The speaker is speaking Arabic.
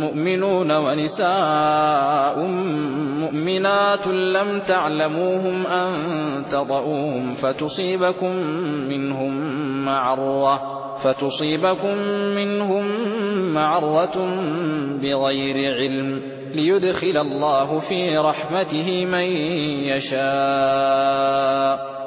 مؤمنون ونساء مؤمنات لم تعلموهم أن تضؤوهم فتصيبكم منهم معرة فتصيبكم منهم معرة بغير علم ليدخل الله في رحمته من يشاء